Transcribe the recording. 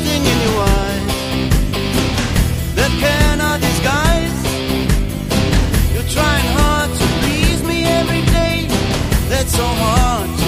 something in your eyes that cannot disguise. You're trying hard to please me every day. That's so hard.